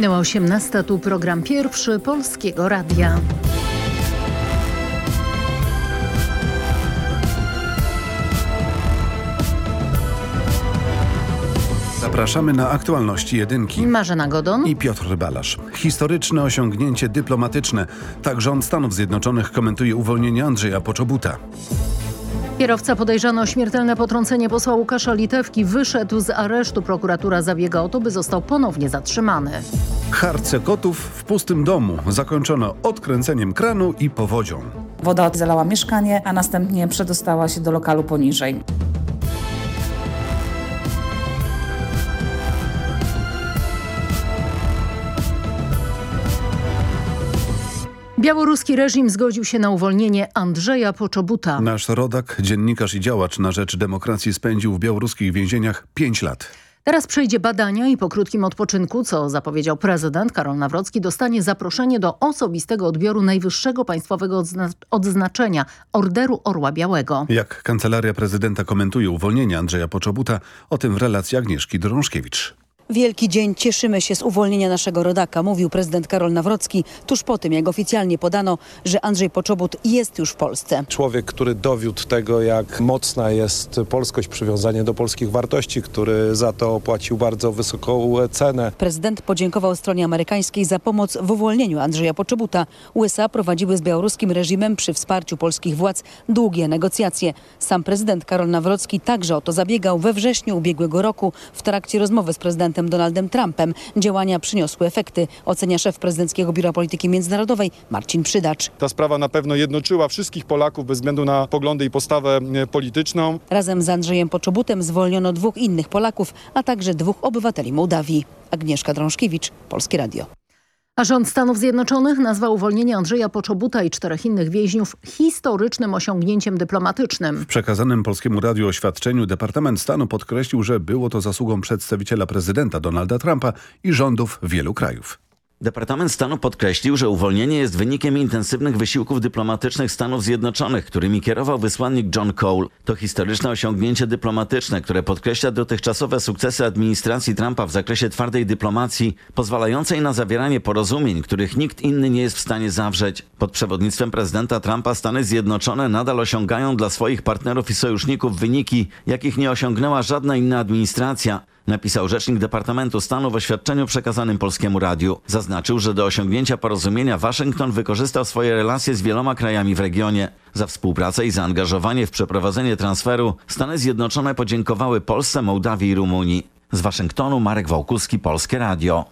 Minęła 18, tu program pierwszy Polskiego Radia. Zapraszamy na aktualności jedynki. Marzena Godon i Piotr Balasz. Historyczne osiągnięcie dyplomatyczne. Tak rząd Stanów Zjednoczonych komentuje uwolnienie Andrzeja Poczobuta. Kierowca podejrzany o śmiertelne potrącenie posła Łukasza Litewki wyszedł z aresztu. Prokuratura zabiega o to, by został ponownie zatrzymany. Harce kotów w pustym domu zakończono odkręceniem kranu i powodzią. Woda zalała mieszkanie, a następnie przedostała się do lokalu poniżej. Białoruski reżim zgodził się na uwolnienie Andrzeja Poczobuta. Nasz rodak, dziennikarz i działacz na rzecz demokracji spędził w białoruskich więzieniach pięć lat. Teraz przejdzie badania i po krótkim odpoczynku, co zapowiedział prezydent Karol Nawrocki, dostanie zaproszenie do osobistego odbioru najwyższego państwowego odzna odznaczenia Orderu Orła Białego. Jak kancelaria prezydenta komentuje uwolnienie Andrzeja Poczobuta, o tym w relacji Agnieszki Drążkiewicz. Wielki dzień, cieszymy się z uwolnienia naszego rodaka, mówił prezydent Karol Nawrocki tuż po tym, jak oficjalnie podano, że Andrzej Poczobut jest już w Polsce. Człowiek, który dowiódł tego, jak mocna jest polskość, przywiązanie do polskich wartości, który za to opłacił bardzo wysoką cenę. Prezydent podziękował stronie amerykańskiej za pomoc w uwolnieniu Andrzeja Poczobuta. USA prowadziły z białoruskim reżimem przy wsparciu polskich władz długie negocjacje. Sam prezydent Karol Nawrocki także o to zabiegał we wrześniu ubiegłego roku w trakcie rozmowy z prezydentem prezydentem Donaldem Trumpem. Działania przyniosły efekty, ocenia szef Prezydenckiego Biura Polityki Międzynarodowej Marcin Przydacz. Ta sprawa na pewno jednoczyła wszystkich Polaków bez względu na poglądy i postawę e, polityczną. Razem z Andrzejem Poczobutem zwolniono dwóch innych Polaków, a także dwóch obywateli Mołdawii. Agnieszka Drążkiewicz, Polskie Radio. A rząd Stanów Zjednoczonych nazwał uwolnienie Andrzeja Poczobuta i czterech innych więźniów historycznym osiągnięciem dyplomatycznym. W przekazanym Polskiemu Radiu oświadczeniu Departament Stanu podkreślił, że było to zasługą przedstawiciela prezydenta Donalda Trumpa i rządów wielu krajów. Departament Stanu podkreślił, że uwolnienie jest wynikiem intensywnych wysiłków dyplomatycznych Stanów Zjednoczonych, którymi kierował wysłannik John Cole. To historyczne osiągnięcie dyplomatyczne, które podkreśla dotychczasowe sukcesy administracji Trumpa w zakresie twardej dyplomacji, pozwalającej na zawieranie porozumień, których nikt inny nie jest w stanie zawrzeć. Pod przewodnictwem prezydenta Trumpa Stany Zjednoczone nadal osiągają dla swoich partnerów i sojuszników wyniki, jakich nie osiągnęła żadna inna administracja napisał rzecznik Departamentu Stanu w oświadczeniu przekazanym Polskiemu Radiu. Zaznaczył, że do osiągnięcia porozumienia Waszyngton wykorzystał swoje relacje z wieloma krajami w regionie. Za współpracę i zaangażowanie w przeprowadzenie transferu Stany Zjednoczone podziękowały Polsce, Mołdawii i Rumunii. Z Waszyngtonu Marek Wałkuski, Polskie Radio.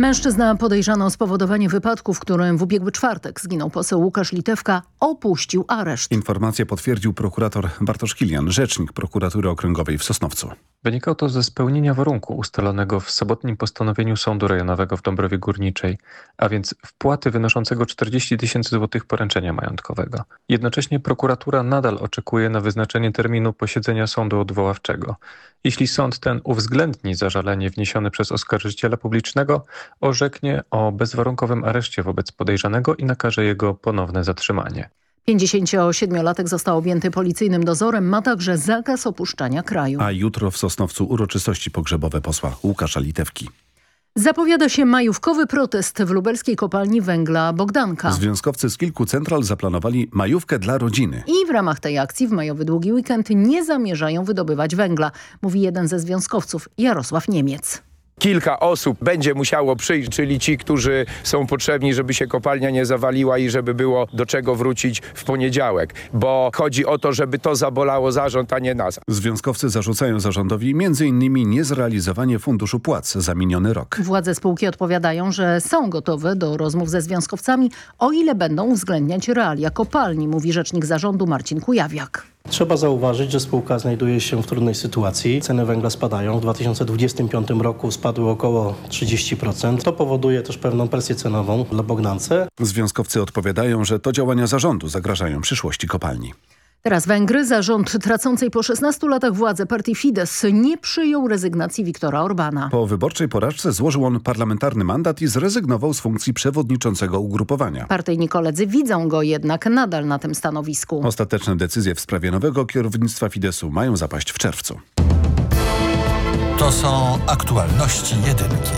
Mężczyzna podejrzany o spowodowanie wypadku, w którym w ubiegły czwartek zginął poseł Łukasz Litewka, opuścił areszt. Informację potwierdził prokurator Bartosz Kilian, rzecznik prokuratury okręgowej w Sosnowcu. Wynikało to ze spełnienia warunku ustalonego w sobotnim postanowieniu Sądu Rejonowego w Dąbrowie Górniczej, a więc wpłaty wynoszącego 40 tysięcy złotych poręczenia majątkowego. Jednocześnie prokuratura nadal oczekuje na wyznaczenie terminu posiedzenia sądu odwoławczego. Jeśli sąd ten uwzględni zażalenie wniesione przez oskarżyciela publicznego, orzeknie o bezwarunkowym areszcie wobec podejrzanego i nakaże jego ponowne zatrzymanie. 57-latek został objęty policyjnym dozorem, ma także zakaz opuszczania kraju. A jutro w Sosnowcu uroczystości pogrzebowe posła Łukasza Litewki. Zapowiada się majówkowy protest w lubelskiej kopalni węgla Bogdanka. Związkowcy z kilku central zaplanowali majówkę dla rodziny. I w ramach tej akcji w majowy długi weekend nie zamierzają wydobywać węgla, mówi jeden ze związkowców Jarosław Niemiec kilka osób będzie musiało przyjść, czyli ci, którzy są potrzebni, żeby się kopalnia nie zawaliła i żeby było do czego wrócić w poniedziałek. Bo chodzi o to, żeby to zabolało zarząd, a nie nas. Związkowcy zarzucają zarządowi m.in. niezrealizowanie funduszu płac za miniony rok. Władze spółki odpowiadają, że są gotowe do rozmów ze związkowcami, o ile będą uwzględniać realia kopalni, mówi rzecznik zarządu Marcin Kujawiak. Trzeba zauważyć, że spółka znajduje się w trudnej sytuacji. Ceny węgla spadają. W 2025 roku spadły około 30%. To powoduje też pewną presję cenową dla Bogdance. Związkowcy odpowiadają, że to działania zarządu zagrażają przyszłości kopalni. Teraz Węgry. Zarząd tracącej po 16 latach władzę partii Fidesz nie przyjął rezygnacji Viktora Orbana. Po wyborczej porażce złożył on parlamentarny mandat i zrezygnował z funkcji przewodniczącego ugrupowania. Partyjni koledzy widzą go jednak nadal na tym stanowisku. Ostateczne decyzje w sprawie nowego kierownictwa Fideszu mają zapaść w czerwcu. To są aktualności jedynki.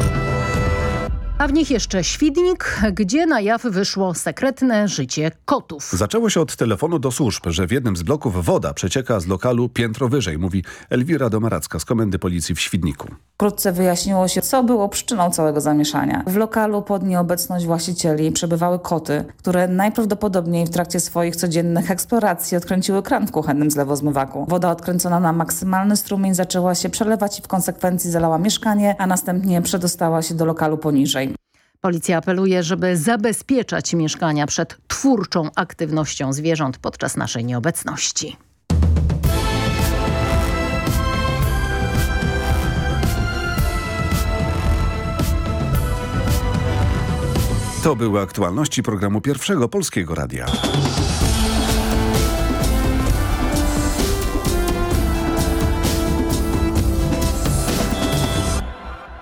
A w nich jeszcze Świdnik, gdzie na jaw wyszło sekretne życie kotów. Zaczęło się od telefonu do służb, że w jednym z bloków woda przecieka z lokalu piętro wyżej, mówi Elwira Domaracka z Komendy Policji w Świdniku. Wkrótce wyjaśniło się, co było przyczyną całego zamieszania. W lokalu pod nieobecność właścicieli przebywały koty, które najprawdopodobniej w trakcie swoich codziennych eksploracji odkręciły kran w kuchennym zlewozmywaku. Woda odkręcona na maksymalny strumień zaczęła się przelewać i w konsekwencji zalała mieszkanie, a następnie przedostała się do lokalu poniżej. Policja apeluje, żeby zabezpieczać mieszkania przed twórczą aktywnością zwierząt podczas naszej nieobecności. To były aktualności programu Pierwszego Polskiego Radia.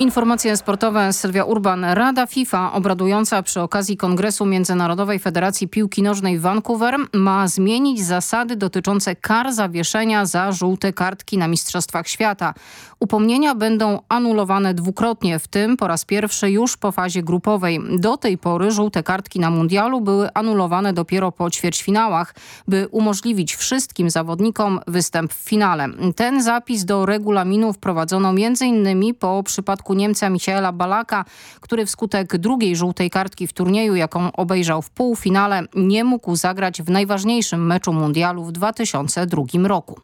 Informacje sportowe Sylwia Urban. Rada FIFA obradująca przy okazji Kongresu Międzynarodowej Federacji Piłki Nożnej w Vancouver ma zmienić zasady dotyczące kar zawieszenia za żółte kartki na Mistrzostwach Świata. Upomnienia będą anulowane dwukrotnie, w tym po raz pierwszy już po fazie grupowej. Do tej pory żółte kartki na mundialu były anulowane dopiero po ćwierćfinałach, by umożliwić wszystkim zawodnikom występ w finale. Ten zapis do regulaminu wprowadzono m.in. po przypadku Niemca Michaela Balaka, który wskutek drugiej żółtej kartki w turnieju, jaką obejrzał w półfinale, nie mógł zagrać w najważniejszym meczu mundialu w 2002 roku.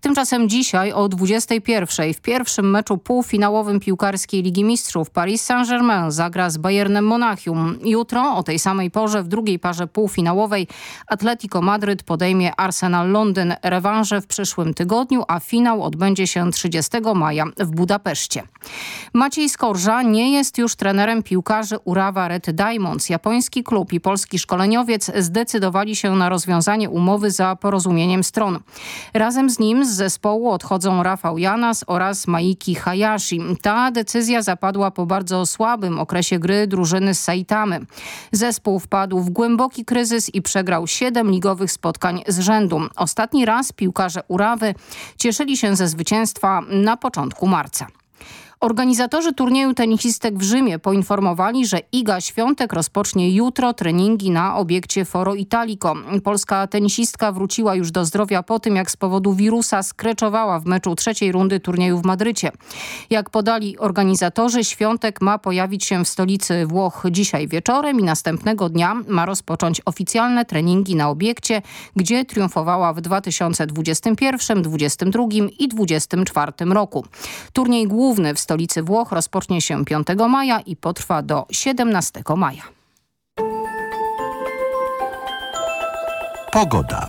Tymczasem dzisiaj o 21 w pierwszym meczu półfinałowym piłkarskiej Ligi Mistrzów Paris Saint-Germain zagra z Bayernem Monachium. Jutro o tej samej porze w drugiej parze półfinałowej Atletico Madryt podejmie Arsenal Londyn. Rewanże w przyszłym tygodniu, a finał odbędzie się 30 maja w Budapeszcie. Maciej Skorża nie jest już trenerem piłkarzy Urawa Red Diamonds. Japoński klub i polski szkoleniowiec zdecydowali się na rozwiązanie umowy za porozumieniem stron. Razem z nim z zespołu odchodzą Rafał Janas oraz Maiki Hayashi. Ta decyzja zapadła po bardzo słabym okresie gry drużyny z Saitamy. Zespół wpadł w głęboki kryzys i przegrał siedem ligowych spotkań z rzędu. Ostatni raz piłkarze Urawy cieszyli się ze zwycięstwa na początku marca. Organizatorzy turnieju tenisistek w Rzymie poinformowali, że Iga Świątek rozpocznie jutro treningi na obiekcie Foro Italico. Polska tenisistka wróciła już do zdrowia po tym, jak z powodu wirusa skreczowała w meczu trzeciej rundy turnieju w Madrycie. Jak podali organizatorzy, Świątek ma pojawić się w stolicy Włoch dzisiaj wieczorem i następnego dnia ma rozpocząć oficjalne treningi na obiekcie, gdzie triumfowała w 2021, 2022 i 2024 roku. Turniej główny w stolicy Włoch rozpocznie się 5 maja i potrwa do 17 maja. Pogoda.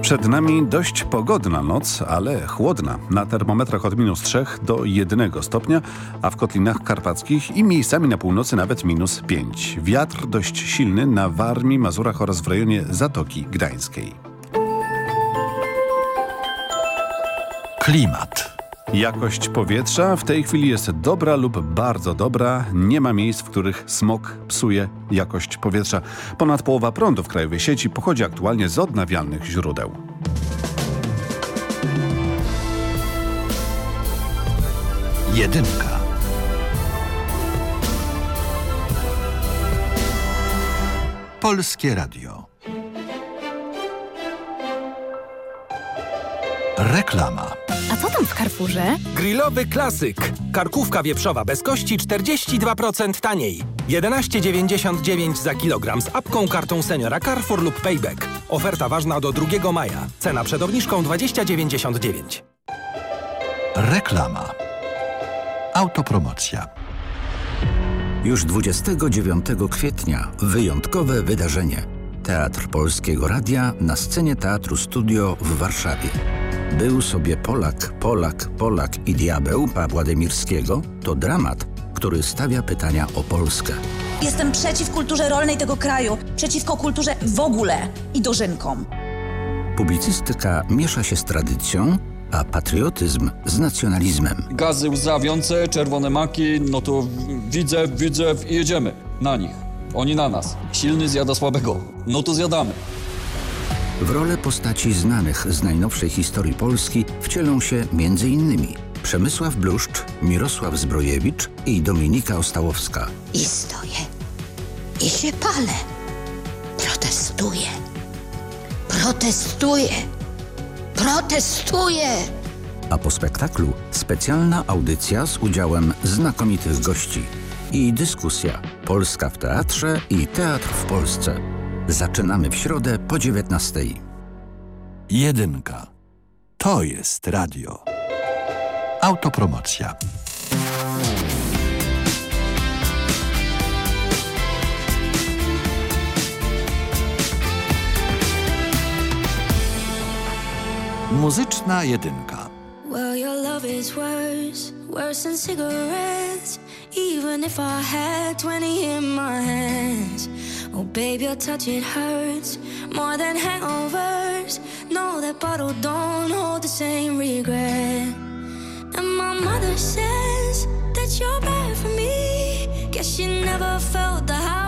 Przed nami dość pogodna noc, ale chłodna. Na termometrach od minus 3 do 1 stopnia, a w kotlinach karpackich i miejscami na północy nawet minus 5. Wiatr dość silny na Warmii, Mazurach oraz w rejonie Zatoki Gdańskiej. Klimat. Jakość powietrza w tej chwili jest dobra lub bardzo dobra. Nie ma miejsc, w których smog psuje jakość powietrza. Ponad połowa prądu w krajowej sieci pochodzi aktualnie z odnawialnych źródeł. Jedynka. Polskie Radio. Reklama. Co tam w Carrefourze? Grillowy klasyk. Karkówka wieprzowa bez kości 42% taniej. 11,99 za kilogram z apką, kartą seniora Carrefour lub Payback. Oferta ważna do 2 maja. Cena przed obniżką 20,99. Reklama. Autopromocja. Już 29 kwietnia wyjątkowe wydarzenie. Teatr Polskiego Radia na scenie Teatru Studio w Warszawie. Był sobie Polak, Polak, Polak i diabeł Pawła Demirskiego to dramat, który stawia pytania o Polskę. Jestem przeciw kulturze rolnej tego kraju, przeciwko kulturze w ogóle i dożynkom. Publicystyka miesza się z tradycją, a patriotyzm z nacjonalizmem. Gazy łzawiące, czerwone maki, no to widzę, widzę i jedziemy na nich. Oni na nas. Silny zjada słabego. No to zjadamy. W rolę postaci znanych z najnowszej historii Polski wcielą się m.in. Przemysław Bluszcz, Mirosław Zbrojewicz i Dominika Ostałowska. I stoję. I się palę. Protestuję. Protestuję. Protestuję. A po spektaklu specjalna audycja z udziałem znakomitych gości i dyskusja Polska w teatrze i teatr w Polsce. Zaczynamy w środę po 19. Jedynka. To jest radio. Autopromocja. Muzyczna jedynka. Well, your love is worse, worse than cigarettes. Even if I had 20 in my hands. Oh, babe, your touch, it hurts more than hangovers. No, that bottle don't hold the same regret. And my mother says that you're bad for me. Guess she never felt the high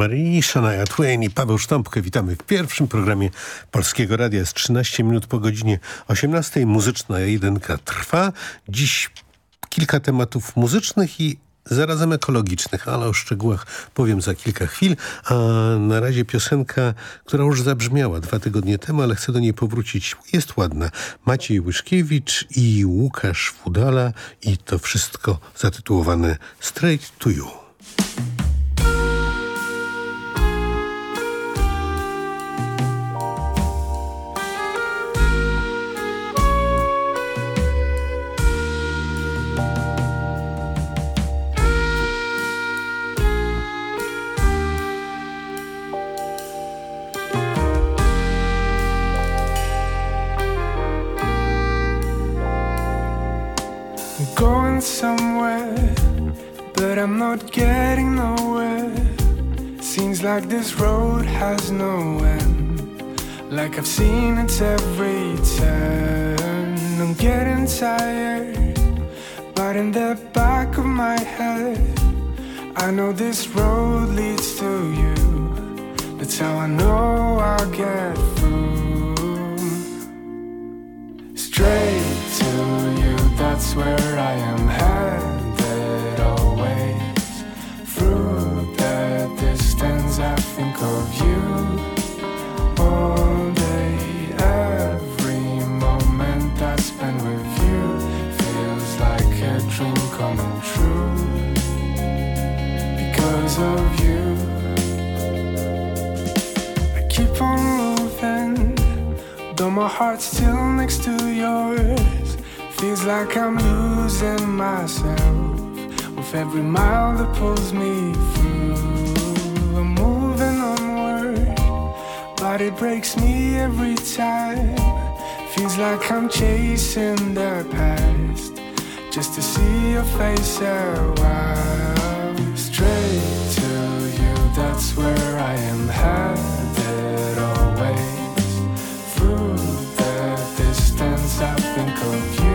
Anne-Marie, Shania Twain i Paweł Sztąpkę. Witamy w pierwszym programie Polskiego Radia. Jest 13 minut po godzinie 18. Muzyczna jedynka trwa. Dziś kilka tematów muzycznych i zarazem ekologicznych, ale o szczegółach powiem za kilka chwil. A na razie piosenka, która już zabrzmiała dwa tygodnie temu, ale chcę do niej powrócić. Jest ładna. Maciej Łyszkiewicz i Łukasz Fudala i to wszystko zatytułowane Straight to You. I'm not getting nowhere. Seems like this road has no end. Like I've seen it every turn. I'm getting tired, but in the back of my head, I know this road leads to you. That's how I know I'll get through. Straight to you, that's where I am headed I think of you all day. Every moment I spend with you feels like a dream coming true. Because of you, I keep on moving. Don't my heart's still next to yours, feels like I'm losing myself with every mile that pulls me through. It breaks me every time. Feels like I'm chasing the past just to see your face a while. Straight to you, that's where I am headed always. Through the distance, I think of you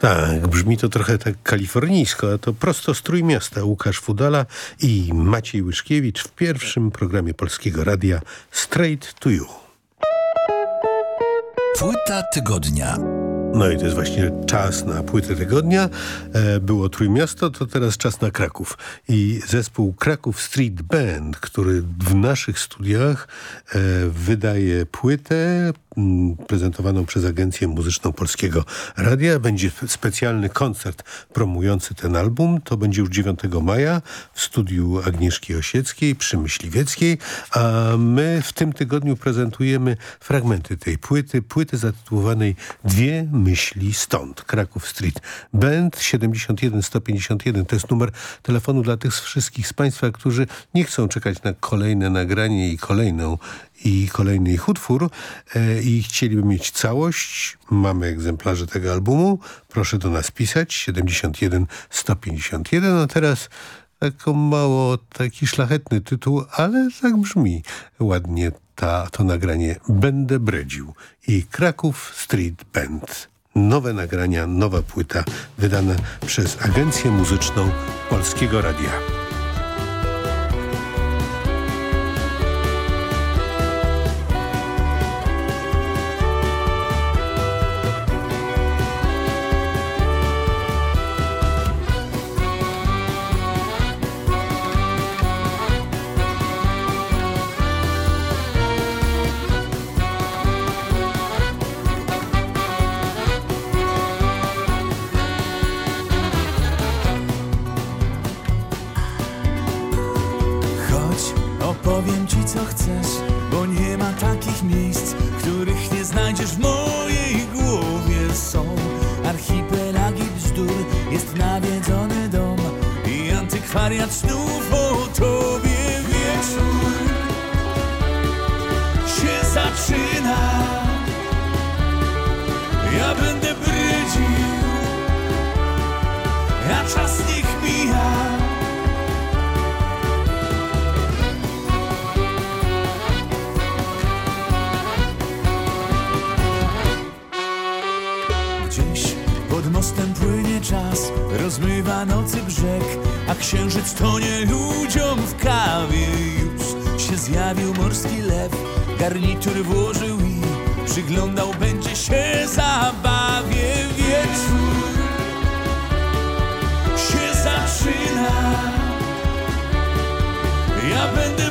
Tak, brzmi to trochę tak kalifornijsko, a to prosto z Trójmiasta. Łukasz Fudala i Maciej Łyszkiewicz w pierwszym programie Polskiego Radia Straight to You. Płyta tygodnia. No i to jest właśnie czas na płytę tygodnia. E, było Trójmiasto, to teraz czas na Kraków. I zespół Kraków Street Band, który w naszych studiach e, wydaje płytę prezentowaną przez Agencję Muzyczną Polskiego Radia. Będzie specjalny koncert promujący ten album. To będzie już 9 maja w studiu Agnieszki Osieckiej przy Myśliwieckiej. A my w tym tygodniu prezentujemy fragmenty tej płyty. Płyty zatytułowanej Dwie myśli stąd. Kraków Street Band 71 151. To jest numer telefonu dla tych wszystkich z Państwa, którzy nie chcą czekać na kolejne nagranie i kolejną i kolejny ich utwór e, i chcieliby mieć całość. Mamy egzemplarze tego albumu. Proszę do nas pisać 71 151. A teraz taką mało taki szlachetny tytuł, ale tak brzmi ładnie ta, to nagranie Będę bredził i Kraków Street Band. Nowe nagrania, nowa płyta wydana przez Agencję Muzyczną Polskiego Radia. Ja będę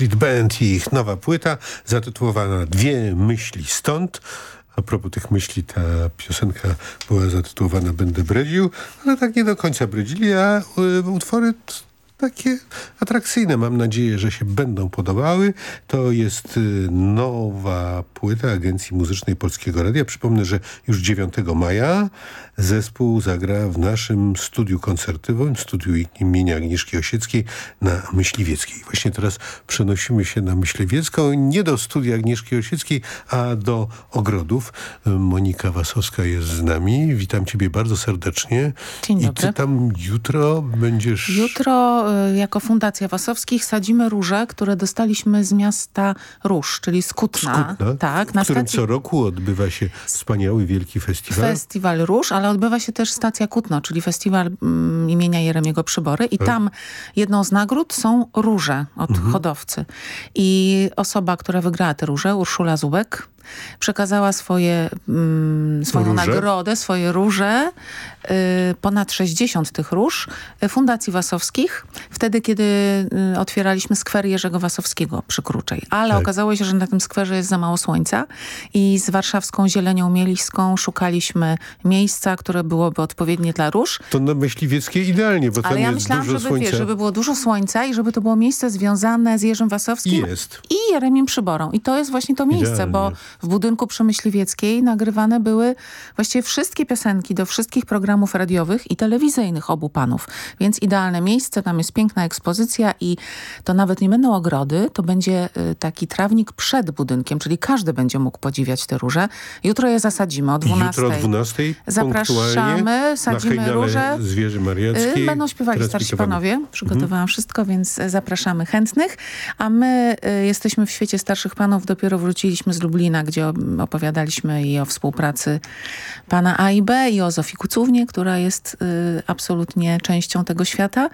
Street Band i ich nowa płyta zatytułowana Dwie myśli stąd. A propos tych myśli, ta piosenka była zatytułowana Będę bredził, ale tak nie do końca bredzili, a y, utwory takie atrakcyjne. Mam nadzieję, że się będą podobały. To jest y, nowa płyta Agencji Muzycznej Polskiego Radia. Przypomnę, że już 9 maja zespół zagra w naszym studiu koncertowym, studiu imienia Agnieszki Osieckiej na Myśliwieckiej. Właśnie teraz przenosimy się na Myśliwiecką, nie do studia Agnieszki Osieckiej, a do ogrodów. Monika Wasowska jest z nami. Witam ciebie bardzo serdecznie. Dzień I dobry. ty tam jutro będziesz... Jutro jako Fundacja Wasowskich sadzimy róże, które dostaliśmy z miasta Róż, czyli z Kutna. Kutna, Tak, w na którym stacji co roku odbywa się wspaniały, wielki festiwal. Festiwal Róż, ale odbywa się też stacja Kutno, czyli festiwal mm, imienia Jeremiego Przybory i Tak. tam jedną z nagród są róże od Mhm. hodowcy. I osoba, która wygrała te róże, Urszula Zubek, przekazała swoje, mm, swoją Róże? nagrodę, swoje róże, y, ponad 60 tych róż, y, Fundacji Wasowskich, wtedy kiedy y, otwieraliśmy skwer Jerzego Wasowskiego przy Kruczej. Ale Tak. okazało się, że na tym skwerze jest za mało słońca i z warszawską Zielenią Mieliską szukaliśmy miejsca, które byłoby odpowiednie dla róż. To na Myśliwieckiej idealnie, bo tam Ale ja jest myślałam, dużo żeby, słońca. wiesz, żeby było dużo słońca i żeby to było miejsce związane z Jerzym Wasowskim Jest. i Jeremiem Przyborą. I to jest właśnie to miejsce, Idealnie. bo w budynku przy Myśliwieckiej nagrywane były właściwie wszystkie piosenki do wszystkich programów radiowych i telewizyjnych obu panów. Więc idealne miejsce, tam jest piękna ekspozycja i to nawet nie będą ogrody, to będzie y, taki trawnik przed budynkiem, czyli każdy będzie mógł podziwiać te róże. Jutro je zasadzimy o 12. Jutro o 12 Zapraszamy, sadzimy róże. Zwierzy Mariackiej. Y, Będą śpiewali starsi panowie. Przygotowałam wszystko, więc e, zapraszamy chętnych. A my y, jesteśmy w świecie starszych panów. Dopiero wróciliśmy z Lublina, gdzie opowiadaliśmy i o współpracy pana A i B i o Zofii Kucównie, która jest y, absolutnie częścią tego świata.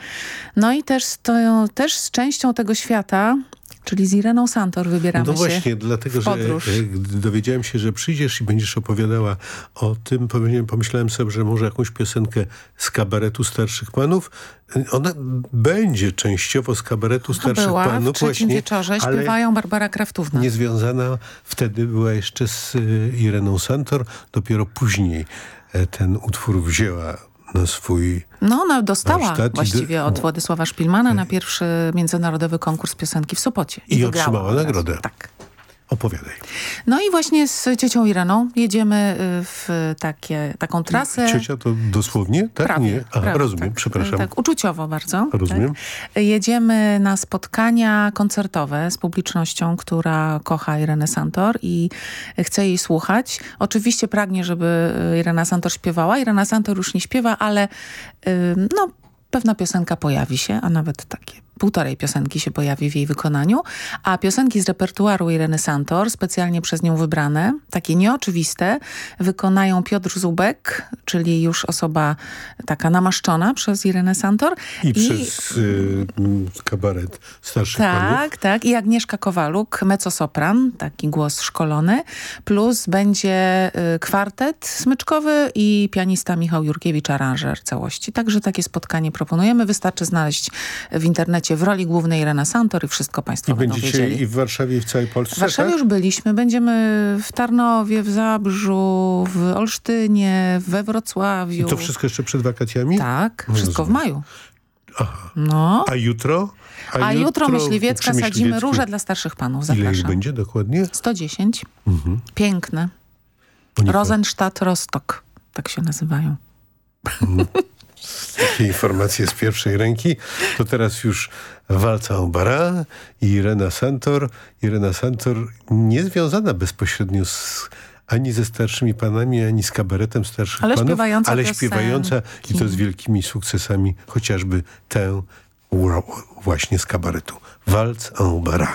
No i też, stoją, też z częścią tego świata, czyli z Ireną Santor wybieramy No się właśnie, dlatego, że e, dowiedziałem się, że przyjdziesz i będziesz opowiadała o tym, pomyślałem, sobie, że może jakąś piosenkę z kabaretu starszych panów. E, Ona będzie częściowo z kabaretu starszych była panów. w właśnie, wieczorze. Śpiewają Barbara Kraftówna. niezwiązana wtedy była jeszcze z e, Ireną Santor. Dopiero później ten utwór wzięła na swój No, ona dostała warsztat i właściwie od Władysława Szpilmana na pierwszy międzynarodowy konkurs piosenki w Sopocie. i wygrała otrzymała nagrodę. Tak. Opowiadaj. No i właśnie z ciocią Ireną jedziemy y, w takie, taką trasę. Ciocia to dosłownie? Tak? Prawie, Nie? Aha, prawie, rozumiem, tak, przepraszam. Tak, uczuciowo bardzo. Rozumiem. Tak. Jedziemy na spotkania koncertowe z publicznością, która kocha Irenę Santor i chce jej słuchać. Oczywiście pragnie, żeby Irena Santor śpiewała. Irena Santor już nie śpiewa, ale y, no, pewna piosenka pojawi się, a nawet takie półtorej piosenki się pojawi w jej wykonaniu, a piosenki z repertuaru Ireny Santor, specjalnie przez nią wybrane, takie nieoczywiste, wykonają Piotr Zubek, czyli już osoba taka namaszczona przez Irenę Santor. I, przez y, kabaret starszych panów. Tak, tak. I Agnieszka Kowaluk, mezzosopran, taki głos szkolony, plus będzie y, kwartet smyczkowy i pianista Michał Jurkiewicz, aranżer całości. Także takie spotkanie proponujemy. Wystarczy znaleźć w internecie w roli głównej Irena Santor i wszystko Państwo I będą będziecie wiedzieli. i w Warszawie, i w całej Polsce, W Warszawie tak? już byliśmy. Będziemy w Tarnowie, w Zabrzu, w Olsztynie, we Wrocławiu. I to wszystko jeszcze przed wakacjami? Tak, No, wszystko w rozumiem. maju. Aha. No. A jutro? A, jutro Myśliwiecka przy sadzimy róże dla starszych panów. Ile ich Zapraszam. będzie dokładnie? 110. Mhm. Piękne. Rosenstadt Rostock. Tak się nazywają. Takie informacje z pierwszej ręki. To teraz już walca o bara i Irena Santor. Irena Santor nie związana bezpośrednio z ani ze starszymi panami, ani z kabaretem starszych Ale panów, śpiewająca ale piosenki. śpiewająca i to z wielkimi sukcesami, chociażby tę właśnie z kabaretu. Walc en bara.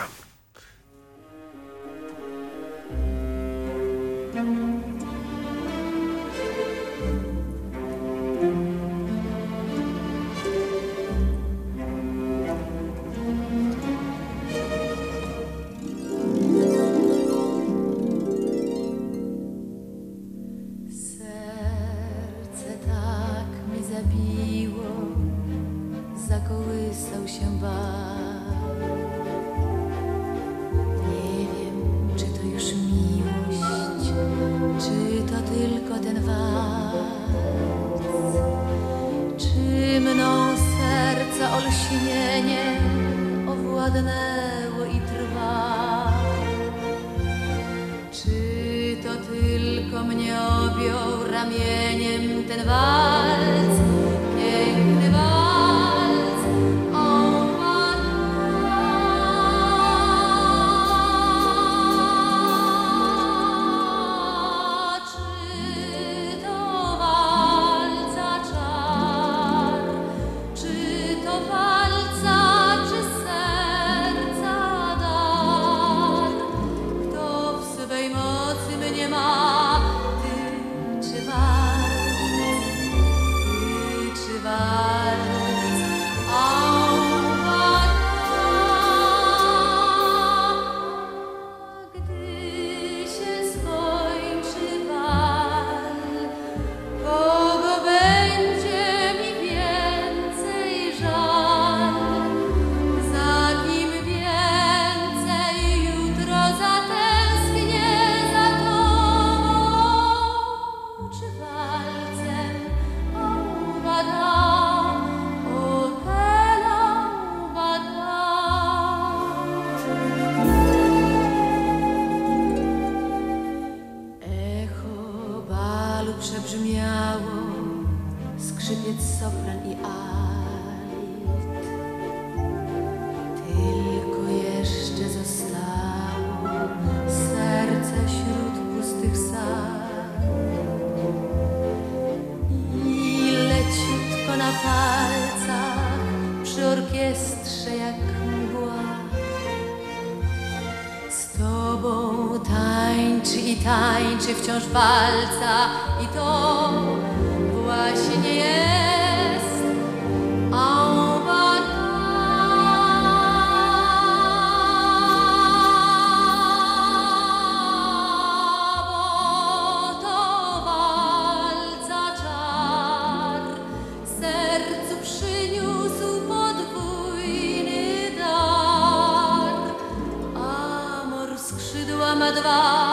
Dwa,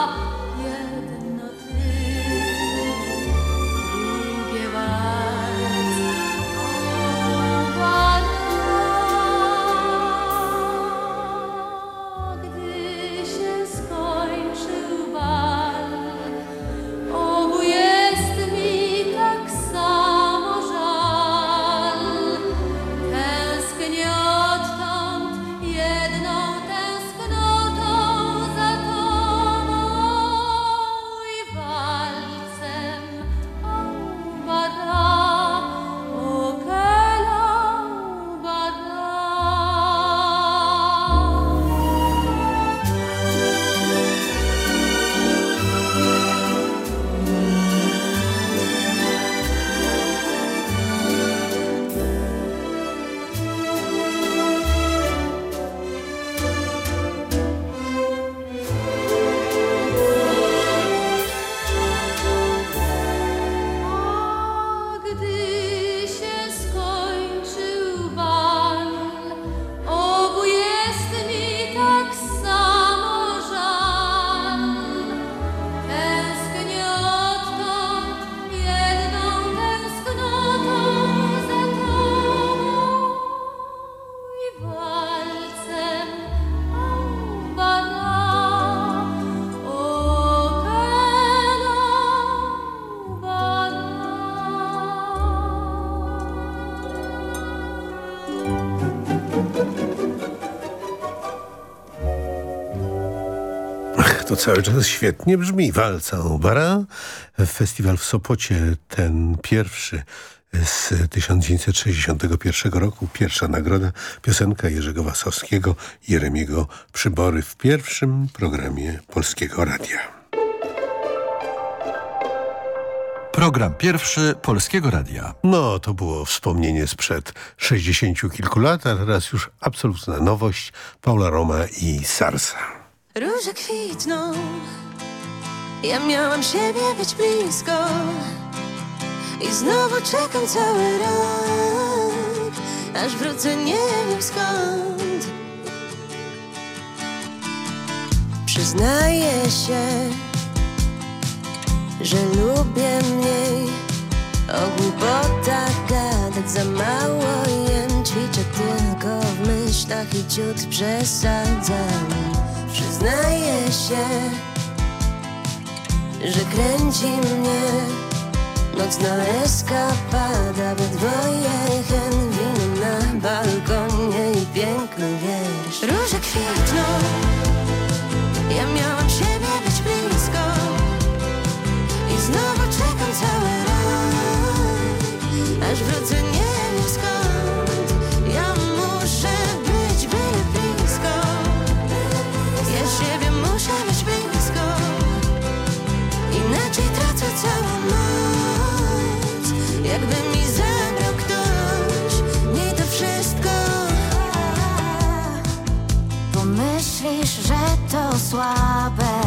cały czas świetnie brzmi. Walca Bara. Festiwal w Sopocie, ten pierwszy z 1961 roku. Pierwsza nagroda, piosenka Jerzego Wasowskiego, Jeremiego Przybory w pierwszym programie Polskiego Radia. Program pierwszy Polskiego Radia. No, to było wspomnienie sprzed 60 kilku lat, a teraz już absolutna nowość. Paula Roma i Sarsa. Róże kwitną. Ja miałam siebie być blisko. I znowu czekam cały rok Aż wrócę nie wiem skąd. Przyznaję się Że lubię mniej. O głupotach gadać za mało jem Ćwiczę tylko w myślach i ciut przesadzam Przyznaję się, że kręci mnie nocna eskapada we dwoje hen na balkonie i piękny wiersz. Róże kwitną, ja miałam siebie być blisko i znowu czekam cały rok, aż wrócę nie wiem skąd. Całą moc Jakby mi zabrał ktoś Nie to wszystko. Pomyślisz, że to słabe.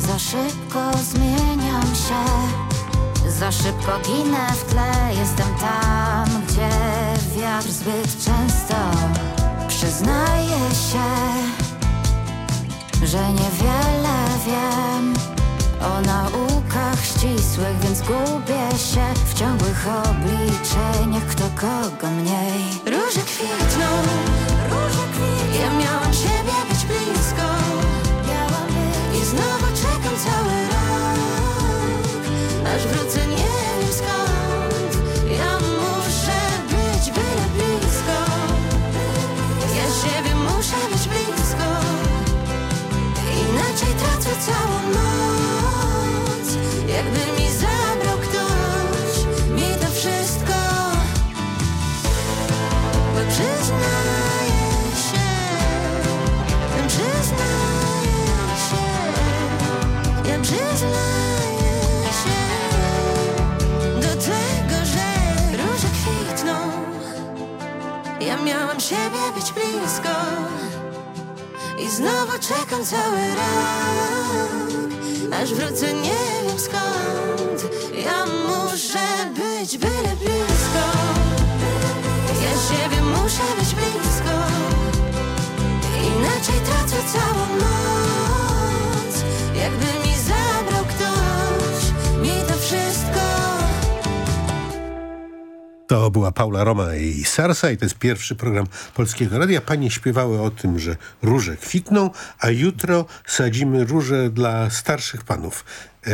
Za szybko zmieniam się. Za szybko ginę w tle Jestem tam, gdzie wiatr zbyt często Przyznaję się że niewiele więc gubię się w ciągłych obliczeniach, kto kogo mniej. Róże kwitną Ja miałam miałam siebie być blisko i znowu czekam cały rok. Aż wrócę nie wiem skąd. Ja muszę być byle blisko. Ja siebie muszę być blisko. Inaczej tracę całą moc. Jakby To była Paula Roma i Sarsa i to jest pierwszy program Polskiego Radia. Panie śpiewały o tym, że róże kwitną, a jutro sadzimy róże dla starszych panów. E,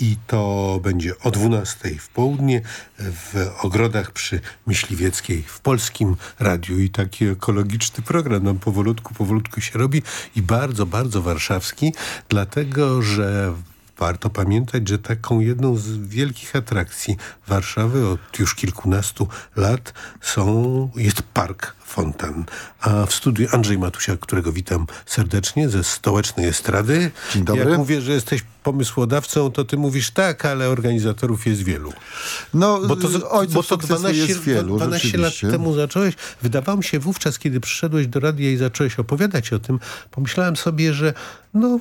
I to będzie o 12 w południe w ogrodach przy Myśliwieckiej w Polskim Radiu. I taki ekologiczny program nam powolutku, powolutku się robi i bardzo, bardzo warszawski, dlatego, że Warto pamiętać, że taką jedną z wielkich atrakcji Warszawy od już kilkunastu lat są, jest Park Fontan. A w studiu Andrzej Matusiak, którego witam serdecznie ze Stołecznej Estrady. Dzień dobry. Jak mówię, że jesteś pomysłodawcą, to ty mówisz tak, ale organizatorów jest wielu. No, bo to, ojców bo to sukcesu 12, jest wielu, 12 lat temu zacząłeś. Wydawało mi się wówczas, kiedy przyszedłeś do radia i zacząłeś opowiadać o tym, pomyślałem sobie, że no...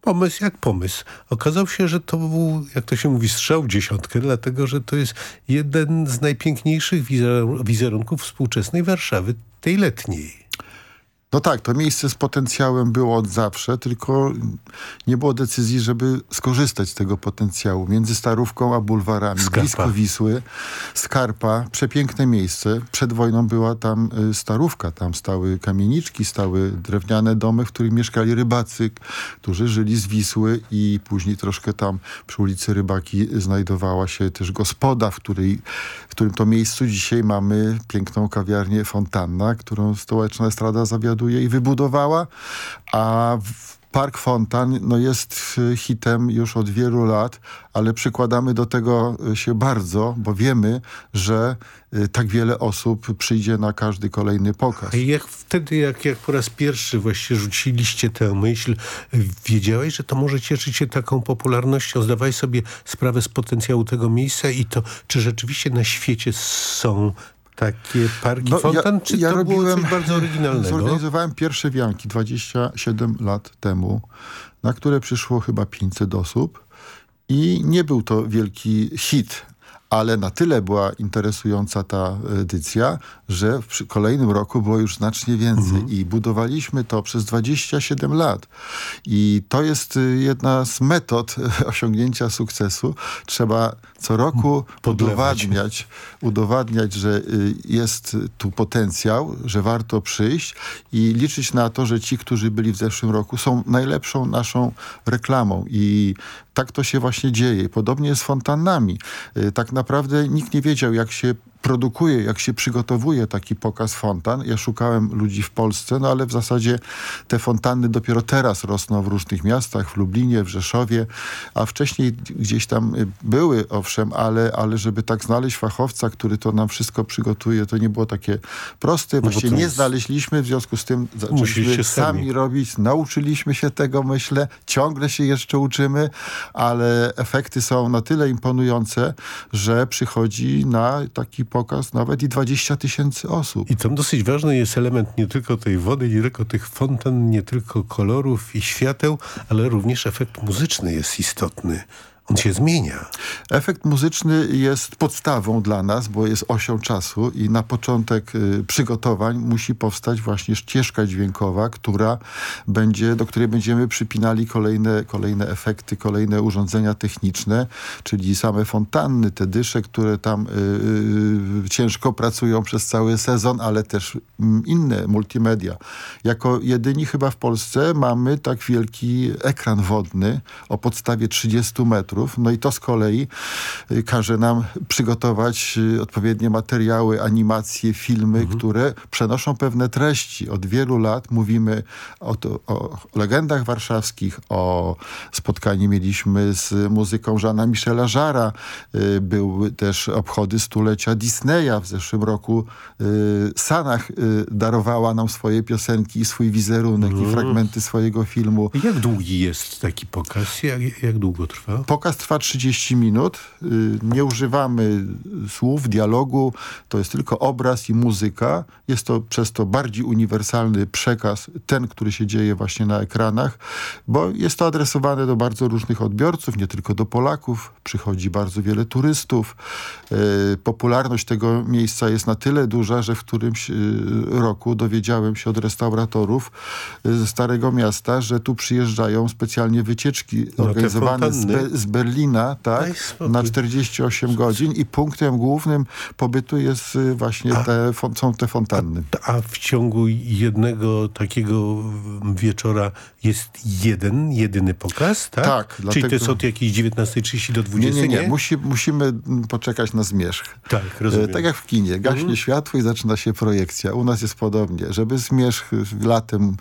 Pomysł jak pomysł. Okazał się, że to był, jak to się mówi, strzał dziesiątkę, dlatego że to jest jeden z najpiękniejszych wizer- wizerunków współczesnej Warszawy, tej letniej. No tak, to miejsce z potencjałem było od zawsze, tylko nie było decyzji, żeby skorzystać z tego potencjału. Między Starówką a bulwarami, Skarpa. blisko Wisły, Skarpa, przepiękne miejsce. Przed wojną była tam y, Starówka, tam stały kamieniczki, stały drewniane domy, w których mieszkali rybacy, którzy żyli z Wisły i później troszkę tam przy ulicy Rybaki znajdowała się też gospoda, w, której, którym to miejscu dzisiaj mamy piękną kawiarnię Fontanna, którą Stołeczna Estrada zawiaduje i wybudowała, a w Park Fontan no, jest y, hitem już od wielu lat, ale przykładamy do tego y, się bardzo, bo wiemy, że y, tak wiele osób przyjdzie na każdy kolejny pokaz. A jak wtedy, jak, jak po raz pierwszy właśnie rzuciliście tę myśl, wiedziałeś, że to może cieszyć się taką popularnością? Zdawałeś sobie sprawę z potencjału tego miejsca i to, czy rzeczywiście na świecie są takie parki No, fontan, czy to było coś bardzo oryginalnego? Zorganizowałem pierwsze wianki 27 lat temu, na które przyszło chyba 500 osób i nie był to wielki hit, ale na tyle była interesująca ta edycja, że w kolejnym roku było już znacznie więcej i budowaliśmy to przez 27 lat. I to jest y, jedna z metod osiągnięcia sukcesu. Trzeba co roku udowadniać, udowadniać, że y, jest tu potencjał, że warto przyjść i liczyć na to, że ci, którzy byli w zeszłym roku są najlepszą naszą reklamą i tak to się właśnie dzieje. Podobnie z fontannami. Y, Tak naprawdę nikt nie wiedział, jak się produkuje, jak się przygotowuje taki pokaz fontan. Ja szukałem ludzi w Polsce, no ale w zasadzie te fontanny dopiero teraz rosną w różnych miastach, w Lublinie, w Rzeszowie, a wcześniej gdzieś tam y, były, owszem, ale, ale żeby tak znaleźć fachowca, który to nam wszystko przygotuje, to nie było takie proste. bo Właściwie nie znaleźliśmy, w związku z tym zaczęliśmy sami. sami robić, nauczyliśmy się tego, myślę, ciągle się jeszcze uczymy, ale efekty są na tyle imponujące, że przychodzi na taki pokaz nawet i 20 tysięcy osób. I tam dosyć ważny jest element nie tylko tej wody, nie tylko tych fontan, nie tylko kolorów i świateł, ale również efekt muzyczny jest istotny. On się zmienia. Efekt muzyczny jest podstawą dla nas, bo jest osią czasu i na początek y, przygotowań musi powstać właśnie ścieżka dźwiękowa, która będzie, do której będziemy przypinali kolejne, kolejne efekty, kolejne urządzenia techniczne, czyli same fontanny, te dysze, które tam y, y, ciężko pracują przez cały sezon, ale też mm, inne multimedia. Jako jedyni chyba w Polsce mamy tak wielki ekran wodny o podstawie 30 metrów, no i to z kolei y, każe nam przygotować y, odpowiednie materiały, animacje, filmy, które przenoszą pewne treści. Od wielu lat mówimy o, to, o legendach warszawskich, o spotkanie mieliśmy z muzyką Żana Michela Żara, y, były też obchody stulecia Disneya w zeszłym roku. Sanach darowała nam swoje piosenki i swój wizerunek i fragmenty swojego filmu. Jak długi jest taki pokaz? Jak, jak długo trwa? Pokaz trwa 30 minut. Y, Nie używamy słów, dialogu. To jest tylko obraz i muzyka. Jest to przez to bardziej uniwersalny przekaz, ten, który się dzieje właśnie na ekranach, bo jest to adresowane do bardzo różnych odbiorców, nie tylko do Polaków. Przychodzi bardzo wiele turystów. Y, Popularność tego miejsca jest na tyle duża, że w którymś y, roku dowiedziałem się od restauratorów ze Starego Miasta, że tu przyjeżdżają specjalnie wycieczki te organizowane z. Be- z Berlina, tak, na 48 godzin i punktem głównym pobytu jest y, właśnie te, fon- są te fontanny. A w ciągu jednego takiego wieczora jest jeden, jedyny pokaz, tak? Tak, Czyli dlatego- to jest od jakiejś 19.30 do 20.00, Nie, nie, nie. Musi, musimy mm, poczekać na zmierzch. Tak, rozumiem. E, Tak jak w kinie. Gaśnie Mhm. światło i zaczyna się projekcja. U nas jest podobnie. Żeby zmierzch latem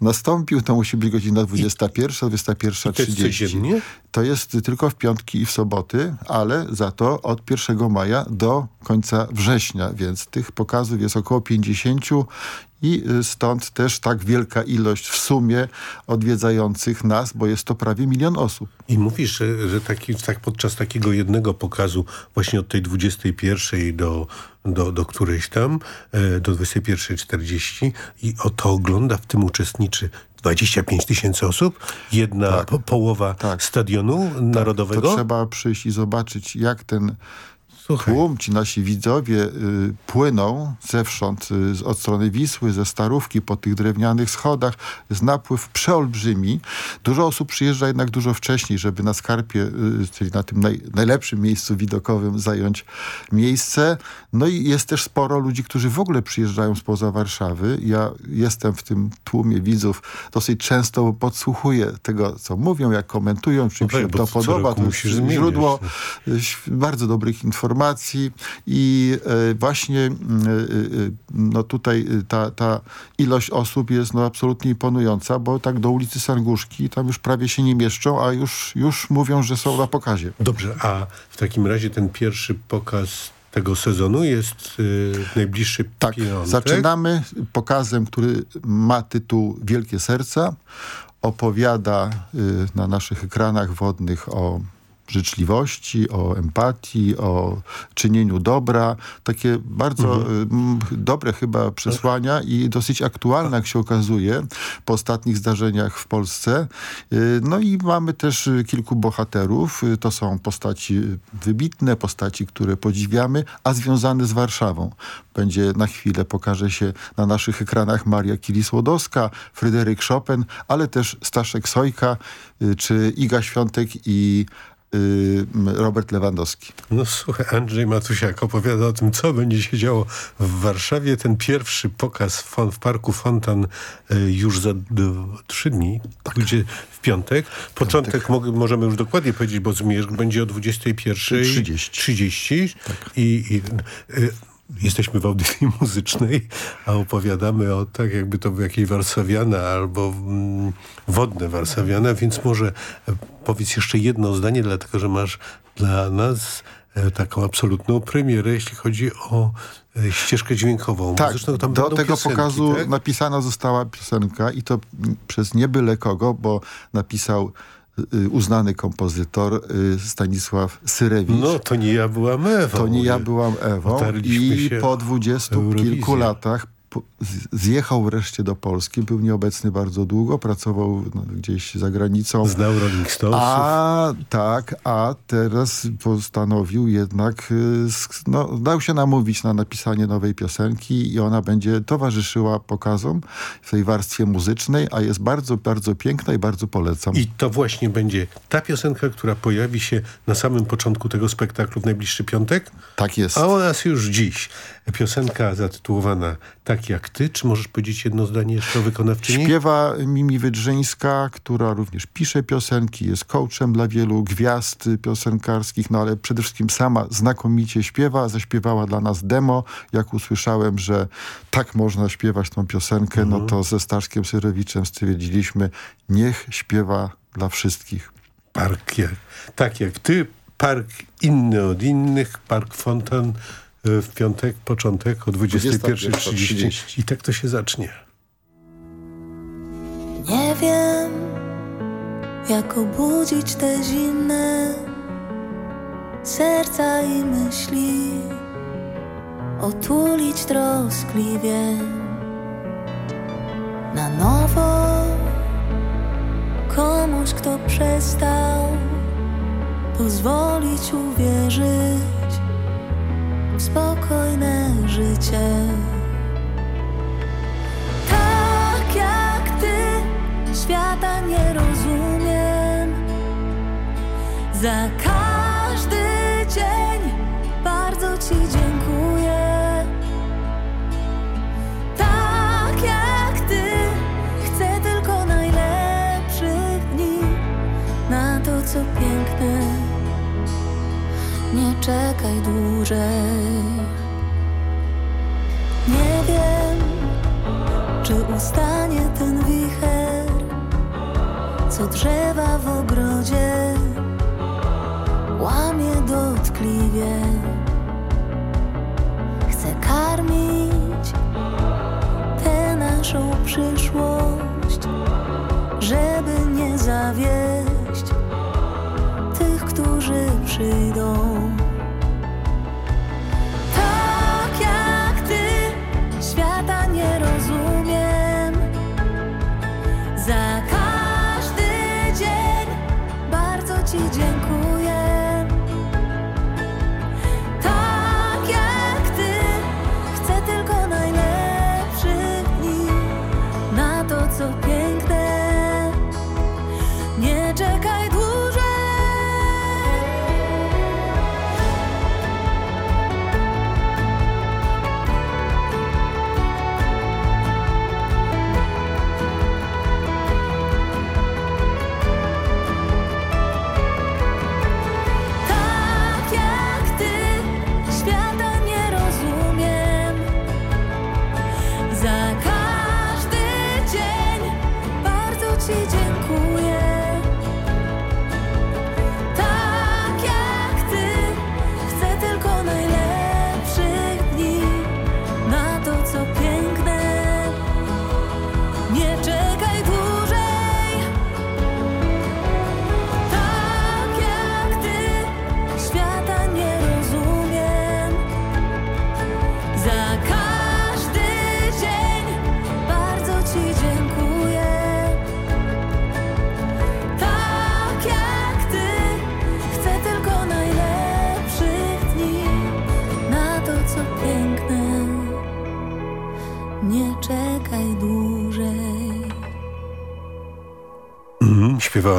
nastąpił, to musi być godzina 21, 21.30. to jest codziennie? To jest tylko w piątki i w soboty, ale za to od 1 maja do końca września, więc tych pokazów jest około 50 i y, stąd też tak wielka ilość w sumie odwiedzających nas, bo jest to prawie milion osób. I mówisz, że, że taki, tak podczas takiego jednego pokazu, właśnie od tej 21 do, do, do którejś tam, e, do 21.40 i o to ogląda, w tym uczestniczy 25 tysięcy osób, jedna po, połowa stadionu narodowego. Tak. To trzeba przyjść i zobaczyć, jak ten tłum, ci nasi widzowie y, płyną zewsząd, y, z- od strony Wisły, ze Starówki, po tych drewnianych schodach. Jest napływ przeolbrzymi. Dużo osób przyjeżdża jednak dużo wcześniej, żeby na Skarpie, y, czyli na tym naj, najlepszym miejscu widokowym zająć miejsce. No i jest też sporo ludzi, którzy w ogóle przyjeżdżają spoza Warszawy. Ja jestem w tym tłumie widzów dosyć często, bo podsłuchuję tego, co mówią, jak komentują, czy im No tak, się bo to podoba. To jest źródło ś- bardzo dobrych informacji informacji i e, właśnie mm, e, e, no tutaj ta, ta ilość osób jest no absolutnie imponująca, bo tak do ulicy Sanguszki tam już prawie się nie mieszczą, a już, już mówią, że są na pokazie. Dobrze, a w takim razie ten pierwszy pokaz tego sezonu jest y, najbliższy Tak, piątek. zaczynamy pokazem, który ma tytuł Wielkie Serca. Opowiada y, na naszych ekranach wodnych o życzliwości, o empatii, o czynieniu dobra. Takie bardzo Mhm. y, dobre chyba przesłania i dosyć aktualne, jak się okazuje, po ostatnich zdarzeniach w Polsce. Y, No i mamy też y, kilku bohaterów. To są postaci wybitne, postaci, które podziwiamy, a związane z Warszawą. Będzie na chwilę, pokaże się na naszych ekranach Maria Curie-Słodowska, Fryderyk Chopin, ale też Staszek Sojka, czy Iga Świątek i Robert Lewandowski. No słuchaj, Andrzej Matusiak opowiada o tym, co będzie się działo w Warszawie. Ten pierwszy pokaz w, Parku Fontan y, już za trzy dni, Tak. będzie w piątek. Początek mo możemy już dokładnie powiedzieć, bo zmierzch będzie o 21.30. 30. I, i y, jesteśmy w audycji muzycznej, a opowiadamy o tak, jakby to był jakiś warszawiana albo mm, wodne warszawiana, więc może e, powiedz jeszcze jedno zdanie, dlatego że masz dla nas e, taką absolutną premierę, jeśli chodzi o e, ścieżkę dźwiękową. Tak, Zresztą tam do tego piosenki, pokazu tak? napisana została piosenka i to przez nie byle kogo, bo napisał uznany kompozytor y, Stanisław Syrewicz. No, to nie ja byłam Ewą. To nie ja byłam Ewą i po dwudziestu kilku latach zjechał wreszcie do Polski. Był nieobecny bardzo długo, pracował no, gdzieś za granicą. Znał Rolling Stonesów. A tak, a teraz postanowił jednak, y, no, dał się namówić na napisanie nowej piosenki i ona będzie towarzyszyła pokazom w tej warstwie muzycznej, a jest bardzo, bardzo piękna i bardzo polecam. I to właśnie będzie ta piosenka, która pojawi się na samym początku tego spektaklu w najbliższy piątek? Tak jest. A u nas już dziś. Piosenka zatytułowana Tak jak ty. Czy możesz powiedzieć jedno zdanie jeszcze o wykonawczyni? Śpiewa Mimi Wydrzyńska, która również pisze piosenki, jest coachem dla wielu gwiazd piosenkarskich, no ale przede wszystkim sama znakomicie śpiewa. Zaśpiewała dla nas demo. Jak usłyszałem, że tak można śpiewać tą piosenkę, no to ze Staszkiem Syrewiczem stwierdziliśmy, niech śpiewa dla wszystkich. Park jak, tak jak ty. Park inny od innych. Park Fontan w piątek, początek o 21.30. 21:30. I tak to się zacznie. Nie wiem, jak obudzić te zimne serca i myśli, otulić troskliwie na nowo komuś, kto przestał pozwolić uwierzyć spokojne życie. Tak jak ty świata nie rozumiem. Za każdy dzień bardzo ci dziękuję. Tak jak ty chcę tylko najlepszych dni na to, co piękne. Nie czekaj dłużej. Ustanie ten wicher, co drzewa w ogrodzie łamie dotkliwie. Chcę karmić tę naszą przyszłość, żeby nie zawieść tych, którzy przyjdą.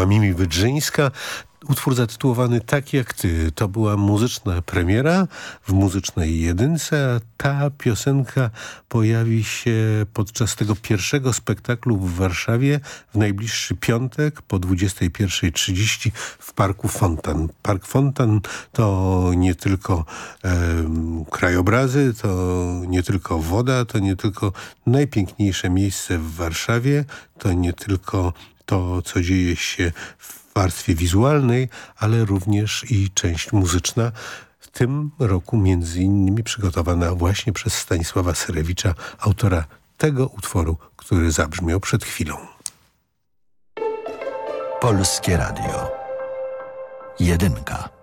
Mimi Wydrzyńska. Utwór zatytułowany Tak jak ty. To była muzyczna premiera w muzycznej jedynce, ta piosenka pojawi się podczas tego pierwszego spektaklu w Warszawie w najbliższy piątek po 21.30 w Parku Fontan. Park Fontan to nie tylko em, krajobrazy, to nie tylko woda, to nie tylko najpiękniejsze miejsce w Warszawie, to nie tylko to, co dzieje się w warstwie wizualnej, ale również i część muzyczna. W tym roku między innymi przygotowana właśnie przez Stanisława Serewicza, autora tego utworu, który zabrzmiał przed chwilą. Polskie Radio. Jedynka.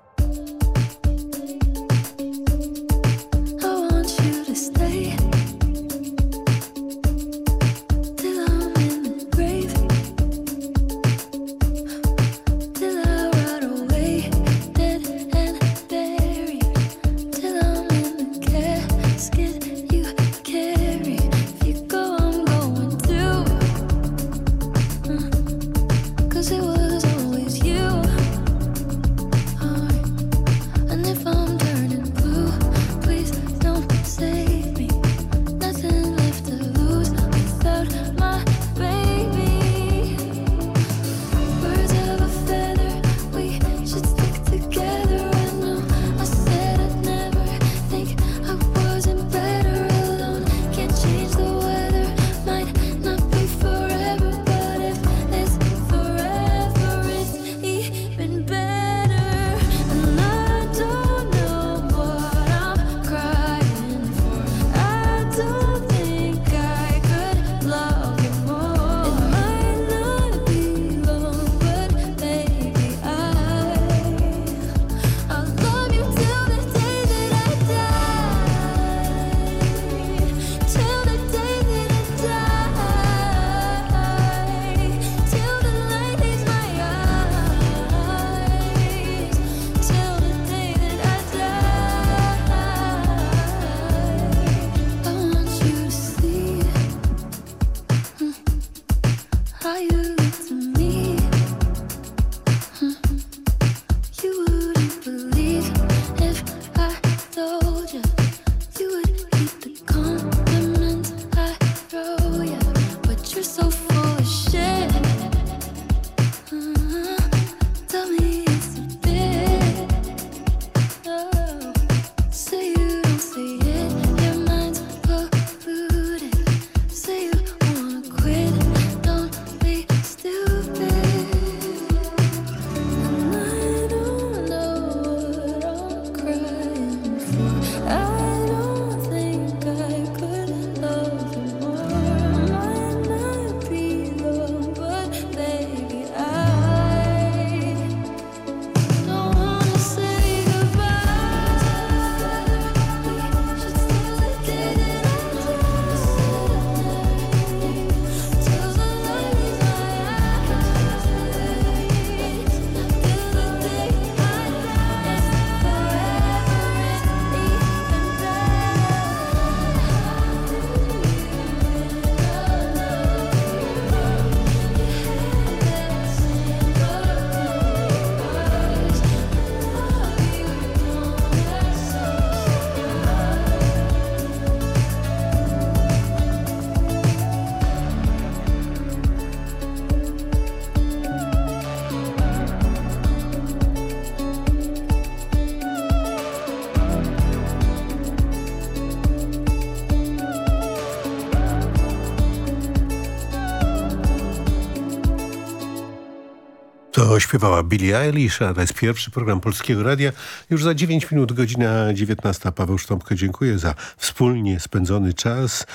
Śpiewała Billie Eilish, a to jest pierwszy program Polskiego Radia. Już za 9 minut, godzina 19. Paweł Sztąpkę, dziękuję za wspólnie spędzony czas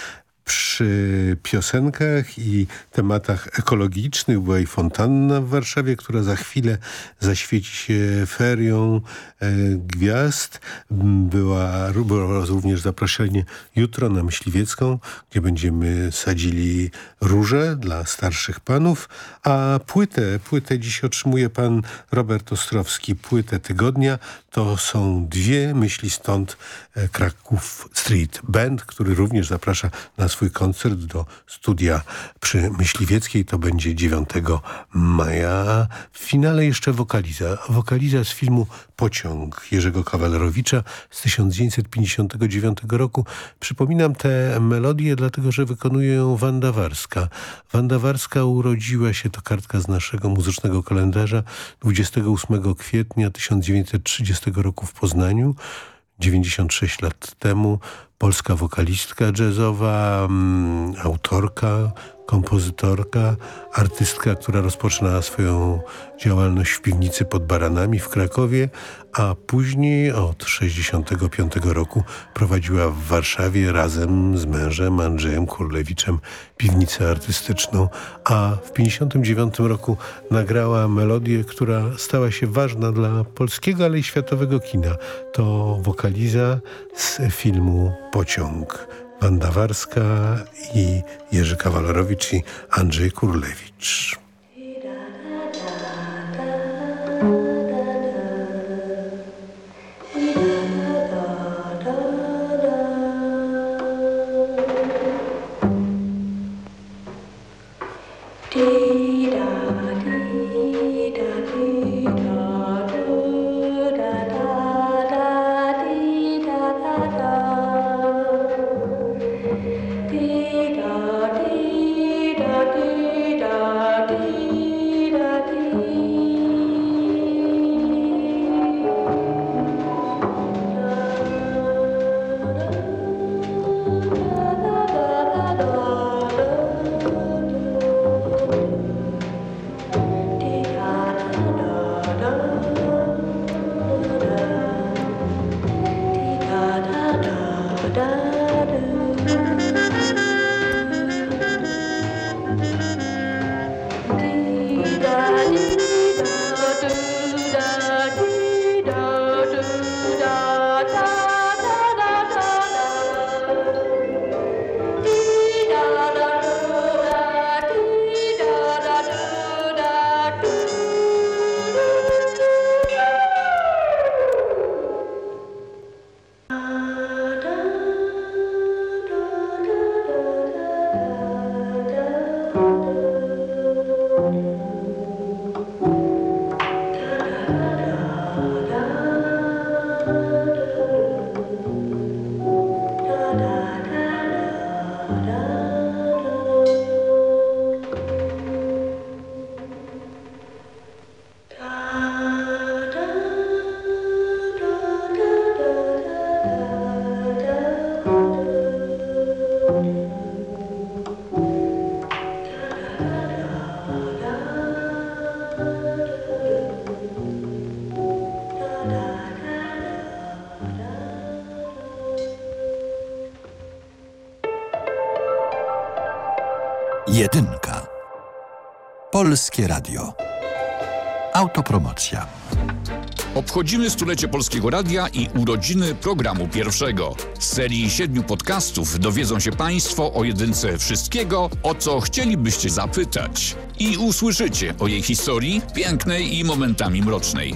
przy piosenkach i tematach ekologicznych. Była i fontanna w Warszawie, która za chwilę zaświeci się ferią e, gwiazd. Była, było również zaproszenie jutro na Myśliwiecką, gdzie będziemy sadzili róże dla starszych panów, a płytę, płytę dziś otrzymuje pan Robert Ostrowski. Płytę tygodnia to są dwie myśli stąd Kraków Street Band, który również zaprasza na swój swój koncert do studia przy Myśliwieckiej. To będzie 9 maja. W finale jeszcze wokaliza. Wokaliza z filmu Pociąg Jerzego Kawalerowicza z 1959 roku. Przypominam tę melodię, dlatego że wykonuje ją Wanda Warska. Wanda Warska urodziła się, to kartka z naszego muzycznego kalendarza, 28 kwietnia 1930 roku w Poznaniu. 96 lat temu polska wokalistka jazzowa, mm, autorka, kompozytorka, artystka, która rozpoczynała swoją działalność w piwnicy pod Baranami w Krakowie, a później od 65 roku prowadziła w Warszawie razem z mężem Andrzejem Kurlewiczem piwnicę artystyczną, a w 59 roku nagrała melodię, która stała się ważna dla polskiego, ale i światowego kina. To wokaliza z filmu Pociąg. Wanda Warska i Jerzy Kawalerowicz i Andrzej Kurlewicz. Polskie Radio. Autopromocja. Obchodzimy stulecie Polskiego Radia i urodziny programu pierwszego. Z serii siedmiu podcastów dowiedzą się Państwo o jedynce wszystkiego, o co chcielibyście zapytać. I usłyszycie o jej historii, pięknej i momentami mrocznej,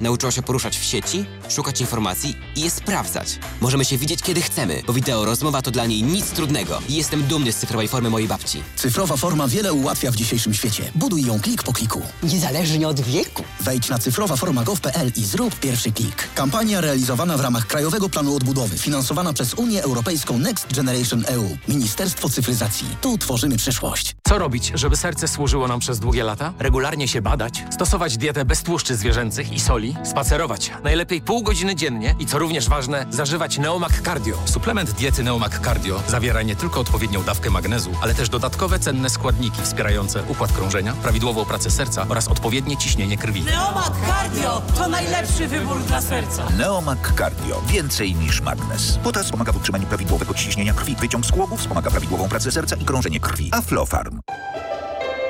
Nauczyła się poruszać w sieci, szukać informacji i je sprawdzać. Możemy się widzieć kiedy chcemy, bo wideo rozmowa to dla niej nic trudnego. I jestem dumny z cyfrowej formy mojej babci. Cyfrowa forma wiele ułatwia w dzisiejszym świecie. Buduj ją klik po kliku. Niezależnie od wieku. Wejdź na cyfrowaforma.gov.pl i zrób pierwszy klik. Kampania realizowana w ramach Krajowego Planu Odbudowy, finansowana przez Unię Europejską Next Generation EU. Ministerstwo Cyfryzacji. Tu tworzymy przyszłość. Co robić, żeby serce służyło nam przez długie lata? Regularnie się badać, stosować dietę bez tłuszczy zwierzęcych i soli, Spacerować. Najlepiej pół godziny dziennie i co również ważne, zażywać Neomak Cardio. Suplement diety Neomak Cardio zawiera nie tylko odpowiednią dawkę magnezu, ale też dodatkowe cenne składniki wspierające układ krążenia, prawidłową pracę serca oraz odpowiednie ciśnienie krwi. Neomak Cardio to najlepszy wybór dla serca. Neomak Cardio. Więcej niż magnes. Potas wspomaga w utrzymaniu prawidłowego ciśnienia krwi. Wyciąg z głowu wspomaga prawidłową pracę serca i krążenie krwi. Aflofarm.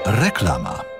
Reklama.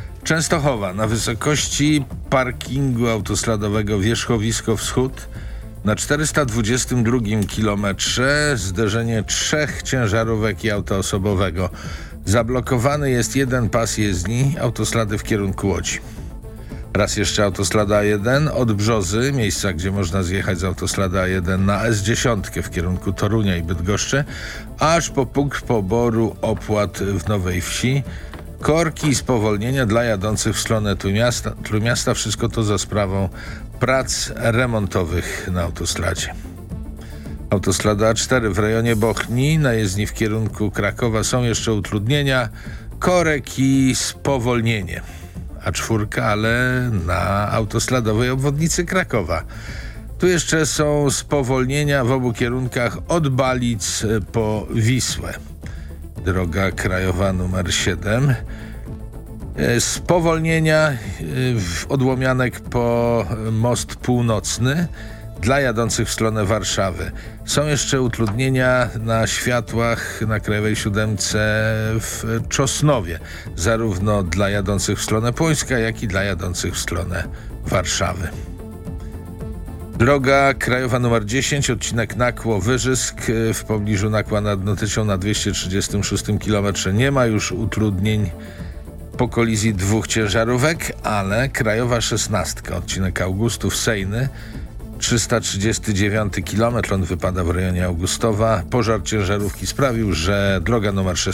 Częstochowa na wysokości parkingu autostradowego Wierzchowisko Wschód na 422 kilometrze zderzenie trzech ciężarówek i auta osobowego. Zablokowany jest jeden pas jezdni autostrady w kierunku Łodzi. Raz jeszcze autostrada 1 od Brzozy, miejsca gdzie można zjechać z autostrada 1 na S10 w kierunku Torunia i Bydgoszczy, aż po punkt poboru opłat w Nowej Wsi. Korki i spowolnienia dla jadących w stronę Trójmiasta, Trójmiasta. Wszystko to za sprawą prac remontowych na autostradzie. Autostrada A4 w rejonie Bochni, na jezdni w kierunku Krakowa są jeszcze utrudnienia, korek i spowolnienie. A4, ale na autostradowej obwodnicy Krakowa. Tu jeszcze są spowolnienia w obu kierunkach od Balic po Wisłę. Droga krajowa numer 7. E, Spowolnienia e, w odłomianek po most północny dla jadących w stronę Warszawy. Są jeszcze utrudnienia na światłach na Krajowej Siódemce w Czosnowie, zarówno dla jadących w stronę Płońska, jak i dla jadących w stronę Warszawy. Droga krajowa numer 10, odcinek Nakło-Wyżysk e, w pobliżu Nakła nad Notycią na 236 km. Nie ma już utrudnień po kolizji dwóch ciężarówek, ale krajowa 16, odcinek Augustów Sejny 339 km, on wypada w rejonie Augustowa. Pożar ciężarówki sprawił, że droga numer 16